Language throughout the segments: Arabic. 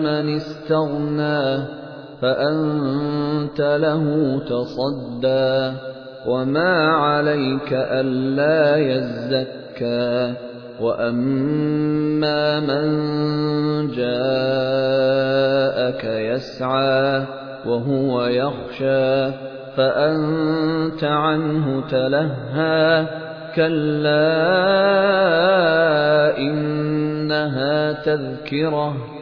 مَنِ اسْتَغْنَىٰ فَأَنتَ لَهُ تَصَدَّىٰ وَمَا عَلَيْكَ أَلَّا يَزَّكَّىٰ وَأَمَّا مَن جَاءَكَ يَسْعَىٰ وَهُوَ يَخْشَىٰ فَأَنتَ عَنْهُ تَلَهَّىٰ كَلَّا إِنَّهَا تَذْكِرَةٌ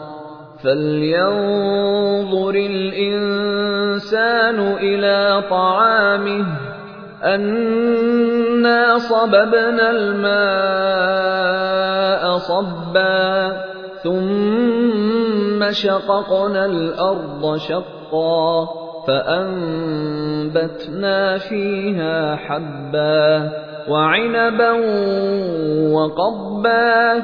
فَلْيَنظُرِ الْإِنسَانُ إِلَىٰ طَعَامِهِ أَنَّا صَبَبْنَا الْمَاءَ صَبًّا ثُمَّ شَقَقْنَا الْأَرْضَ شَقًّا فَأَنبَتْنَا فِيهَا حَبًّا وَعِنَبًا وَقَضْبًا